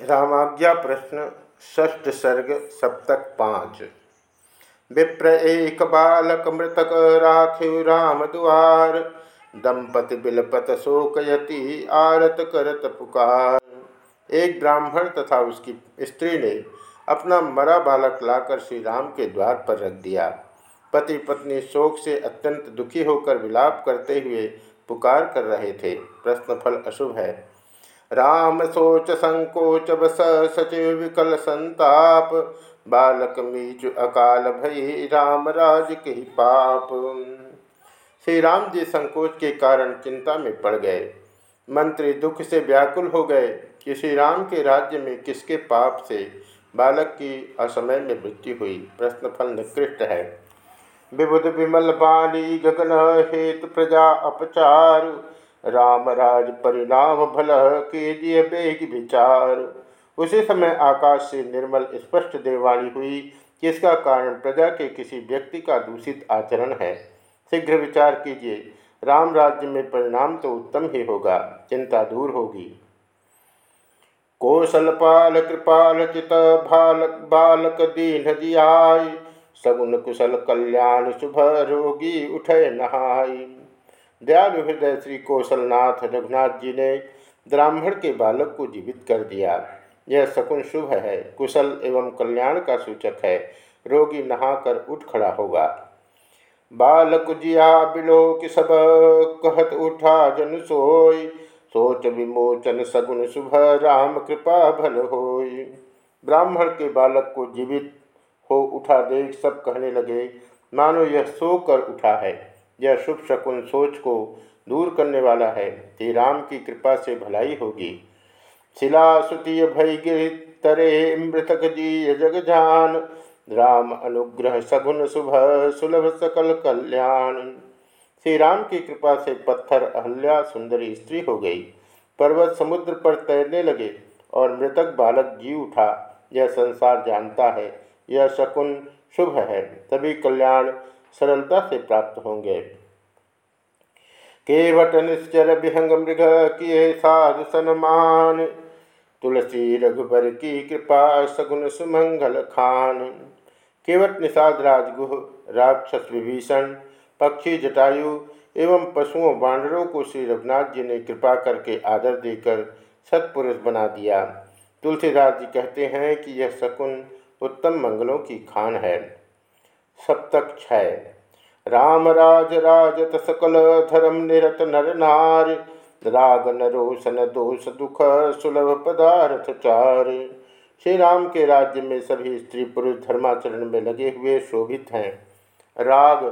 रामाज्ञा प्रश्न ष्ठ सर्ग, सप्तक पाँच। विप्र एक बालक मृतक राखिव राम द्वार। दंपति बिलपत शोकयति आरत करत पुकार। एक ब्राह्मण तथा उसकी स्त्री ने अपना मरा बालक लाकर श्री राम के द्वार पर रख दिया। पति पत्नी शोक से अत्यंत दुखी होकर विलाप करते हुए पुकार कर रहे थे। प्रश्नफल अशुभ है। राम सोच संकोच बस सचिव विकल संताप। बालक मीचु अकाल भई राम राज के पाप। श्री राम जी संकोच के कारण चिंता में पड़ गए। मंत्री दुख से व्याकुल हो गए कि श्री राम के राज्य में किसके पाप से बालक की असमय में मृत्यु हुई प्रश्नफल निकृष्ट है। विबुद विमल बाली गगन हेतु प्रजा अपचार। राम राज परिणाम भल कीजिए बेग विचार। उसी समय आकाश से निर्मल स्पष्ट देवाणी हुई कि इसका कारण प्रजा के किसी व्यक्ति का दूषित आचरण है। शीघ्र विचार कीजिए, राम राज्य में परिणाम तो उत्तम ही होगा, चिंता दूर होगी। कौशलपाल कृपाल चित बालक बालक दीन जियाय सगुन कुशल कल्याण, शुभ रोगी उठे नहाई। दयालु हृदय श्री कौशलनाथ रघुनाथ जी ने ब्राह्मण के बालक को जीवित कर दिया। यह शकुन शुभ है, कुशल एवं कल्याण का सूचक है। रोगी नहाकर उठ खड़ा होगा। बालक जिया बिलो कि सब कहत उठा जन सोय सोच विमोचन सगुन शुभ राम कृपा भल होय ब्राह्मण के बालक को जीवित हो उठा देख सब कहने लगे, मानो यह सो कर उठा है। यह शुभ शकुन सोच को दूर करने वाला है श्री राम की कृपा से भलाई होगी। शिला सुतीय भय तरे मृतक जी जग जान। राम अनुग्रह सगुन शुभ सुलभ सकल कल्याण। श्री राम की कृपा से पत्थर अहल्या सुंदरी स्त्री हो गई। पर्वत समुद्र पर तैरने लगे और मृतक बालक जी उठा। यह संसार जानता है, यह शकुन शुभ है, तभी कल्याण सरलता से प्राप्त होंगे। केवट निश्चर विहंग मृग किए साधु सनमान। तुलसी रघुबर की कृपा सगुन सुमंगल खान। केवट निषाद राजगुह, राक्षस विभीषण, पक्षी जटायु एवं पशुओं बानरों को श्री रघुनाथ जी ने कृपा करके आदर देकर सत्पुरुष बना दिया। तुलसीदास जी कहते हैं कि यह शकुन उत्तम मंगलों की खान है। सप्तक राम राज राजत सकल धर्म निरत नर नार। राग नरोशन दोष दुख सुलभ पदार्थ चार। श्री राम के राज्य में सभी स्त्री पुरुष धर्माचरण में लगे हुए शोभित हैं। राग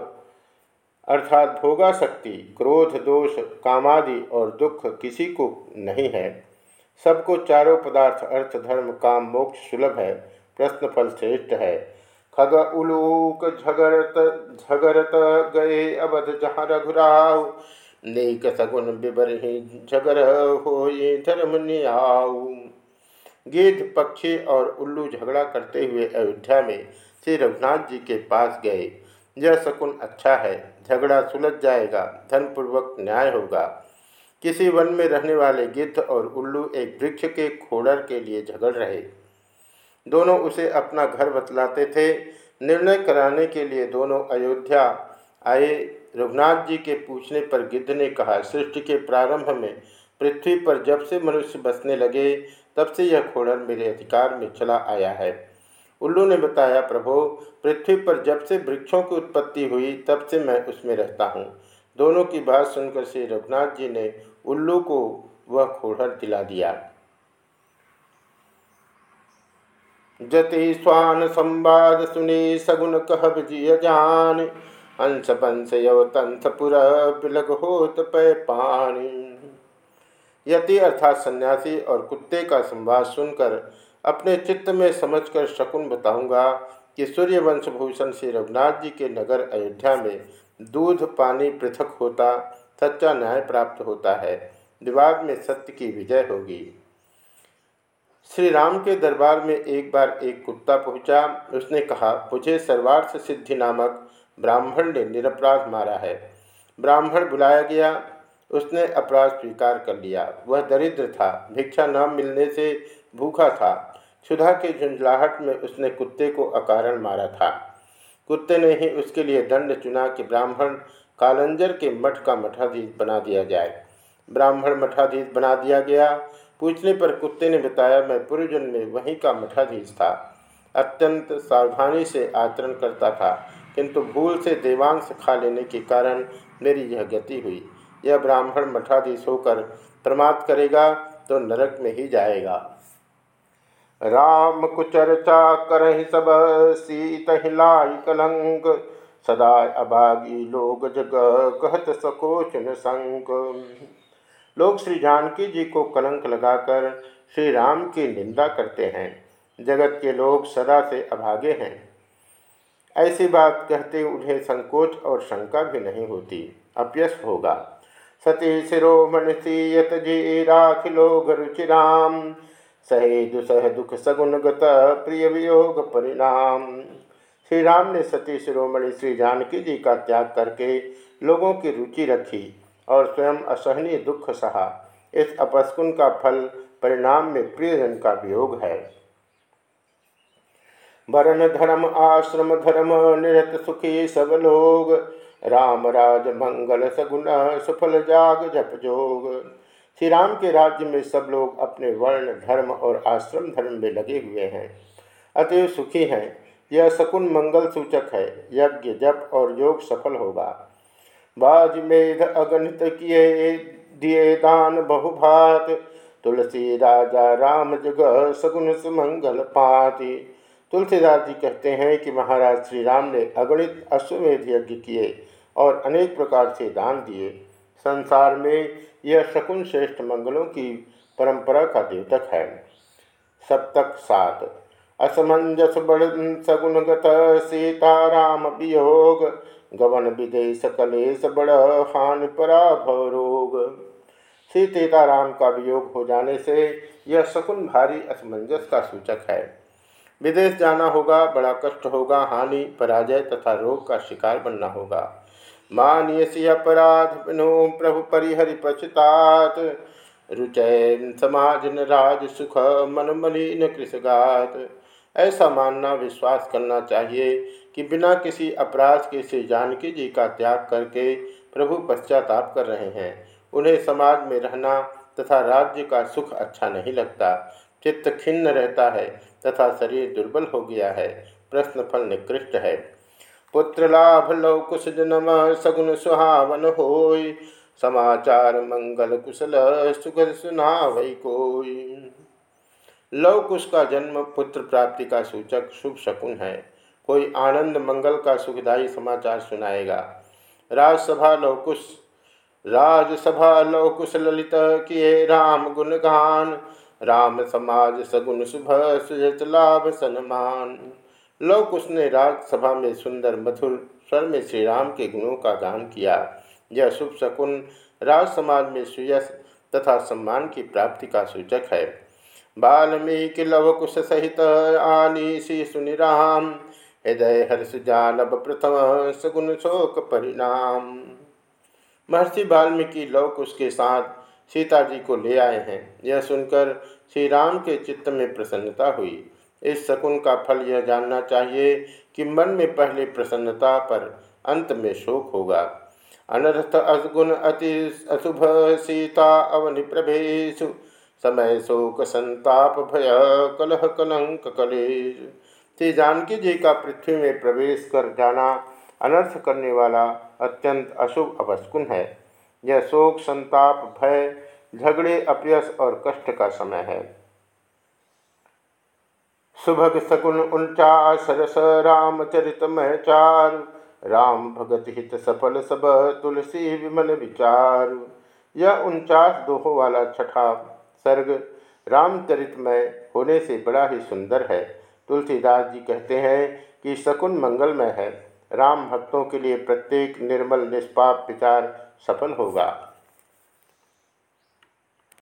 अर्थात भोगा शक्ति क्रोध, दोष, कामादि और दुख किसी को नहीं है। सबको चारों पदार्थ, अर्थ, धर्म, काम, मोक्ष सुलभ है। प्रश्न फल श्रेष्ठ है। खग उलूक झगरत झगरत गए अवध जहाँ रघुराव। नेक सगुन बिबर ही झगर हो ये धर्म नियाऊ। गिद्ध पक्षी और उल्लू झगड़ा करते हुए अयोध्या में श्री रघुनाथ जी के पास गए। यह शकुन अच्छा है, झगड़ा सुलझ जाएगा, धनपूर्वक न्याय होगा। किसी वन में रहने वाले गिद्ध और उल्लू एक वृक्ष के खोड़र के लिए झगड़ रहे। दोनों उसे अपना घर बतलाते थे। निर्णय कराने के लिए दोनों अयोध्या आए। रघुनाथ जी के पूछने पर गिद्ध ने कहा, सृष्टि के प्रारंभ में पृथ्वी पर जब से मनुष्य बसने लगे, तब से यह खोड़र मेरे अधिकार में चला आया है। उल्लू ने बताया, प्रभो, पृथ्वी पर जब से वृक्षों की उत्पत्ति हुई, तब से मैं उसमें रहता हूँ। दोनों की बात सुनकर श्री रघुनाथ जी ने उल्लू को वह खोड़र दिला दिया। जति स्वान संवाद सुने सगुन कह जिय जान। हंस पंस यवतंथपुर बिलग होत पै पानी यति अर्थात सन्यासी और कुत्ते का संवाद सुनकर अपने चित्त में समझकर शकुन बताऊँगा कि सूर्यवंश भूषण श्री रघुनाथ जी के नगर अयोध्या में दूध पानी पृथक होता, सच्चा न्याय प्राप्त होता है। विवाद में सत्य की विजय होगी। श्री राम के दरबार में एक बार एक कुत्ता पहुँचा। उसने कहा, मुझे सर्वार्थ सिद्धि नामक ब्राह्मण ने निरपराध मारा है। ब्राह्मण बुलाया गया। उसने अपराध स्वीकार कर लिया। वह दरिद्र था, भिक्षा न मिलने से भूखा था। क्षुधा के झुंझलाहट में उसने कुत्ते को अकारण मारा था। कुत्ते ने ही उसके लिए दंड चुना कि ब्राह्मण कालंजर के मठ का मठाधीश बना दिया जाए। ब्राह्मण मठाधीश बना दिया गया। पूछने पर कुत्ते ने बताया, मैं पूर्वजन्म में वहीं का मठाधीश था। अत्यंत सावधानी से आचरण करता था, किंतु भूल से देवांश खा लेने के कारण मेरी यह गति हुई। यह ब्राह्मण मठाधीश होकर प्रमाद करेगा तो नरक में ही जाएगा। राम कुचर्चा कर सब, सीत हिलाई कलंक। सदा अभागी लोग जग, कहत सकोचन संक। लोग श्री जानकी जी को कलंक लगाकर श्री राम की निंदा करते हैं। जगत के लोग सदा से अभागे हैं। ऐसी बात कहते उन्हें संकोच और शंका भी नहीं होती। अप्यस होगा। सती शिरोमण सीयत जी राख लोग रुचिराम सहे दुसह दुख सगुन गत प्रिय वियोग परिणाम। श्री राम ने सती शिरोमणि श्री जानकी जी का त्याग करके लोगों की रुचि रखी। और स्वयं असहनीय दुख सहा इस अपस्कुन का फल परिणाम में प्रियजन का वियोग है। वरण धर्म, आश्रम धर्म, निरत सुखी सब लोग, राम राज मंगल सगुण सुफल जाग जप जोग। श्री राम के राज्य में सब लोग अपने वर्ण धर्म और आश्रम धर्म में लगे हुए हैं। अतएव सुखी हैं, यह सकुन मंगल सूचक है, यज्ञ, जप और योग सफल होगा। बाज मेध अगणित किए, दिए दान बहुभात। तुलसी राजा राम जग सगुन सुमंगल पाति। तुलसीदास जी कहते हैं कि महाराज श्री राम ने अगणित अश्वमेध यज्ञ किए और अनेक प्रकार से दान दिए। संसार में यह शकुन श्रेष्ठ मंगलों की परंपरा का द्योतक है। सप्तक सात। असमंजस बड़ सगुणगत सीताराम वियोग। गवन विदेश कलेश बड़ हानि पराभव रोग श्री सीताराम का वियोग हो जाने से यह शकुन भारी असमंजस का सूचक है। विदेश जाना होगा, बड़ा कष्ट होगा, हानि, पराजय तथा रोग का शिकार बनना होगा। मानियसी अपराध, बिनो प्रभु परिहरि पछतात रुचय समाज न राज सुख, मन मलिन कृषगात। ऐसा मानना, विश्वास करना चाहिए कि बिना किसी अपराध के श्री जानकी जी का त्याग करके प्रभु पश्चाताप कर रहे हैं। उन्हें समाज में रहना तथा राज्य का सुख अच्छा नहीं लगता। चित्त खिन्न रहता है तथा शरीर दुर्बल हो गया है। प्रश्न फल निकृष्ट है। पुत्र लाभ लवकुश जन्म सगुन सुहावन होय। समाचार मंगल कुशल सुखद सुना वही कोई। लवकुश का जन्म, पुत्र प्राप्ति का सूचक शुभ शकुन है। कोई आनंद, मंगल का सुखदायी समाचार सुनाएगा। राजसभा लवकुश राजसभा लवकुश ललित किए राम गुणगान। राम समाज सगुन शुभ, सुजत लाभ सन्मान। लोक ने राजसभा में सुंदर, मधुर स्वर में श्री राम के गुणों का गान किया। यह शुभ शकुन राज समाज में सुयस तथा सम्मान की प्राप्ति का सूचक है। बाल्मीकि लव कुश सहित आनी श्री सुनिराम। हृदय हर्ष जानब प्रथम सगुन शोक परिणाम। महर्षि वाल्मीकि लव कुश के साथ सीता जी को ले आए हैं। यह सुनकर श्री राम के चित्त में प्रसन्नता हुई। इस शकुन का फल यह जानना चाहिए कि मन में पहले प्रसन्नता पर अंत में शोक होगा। अनर्थ असगुण अति अशुभ सीता अवनि प्रभेशु समय शोक संताप भय कलह कलंक कलेश श्री जानकी जी का पृथ्वी में प्रवेश कर जाना अनर्थ करने वाला अत्यंत अशुभ अवस्कुन है। यह शोक संताप भय, झगड़े, अपयस और कष्ट का समय है। सुभग सकुन उनचा सरस रामचरित चार राम भगत हित सफल सब तुलसी विमल विचार। यह उनचास दोहों वाला छठा सर्ग। रामचरितमय होने से बड़ा ही सुंदर है। तुलसीदास जी कहते हैं कि शकुन मंगलमय है। राम भक्तों के लिए प्रत्येक निर्मल, निष्पाप विचार सफल होगा।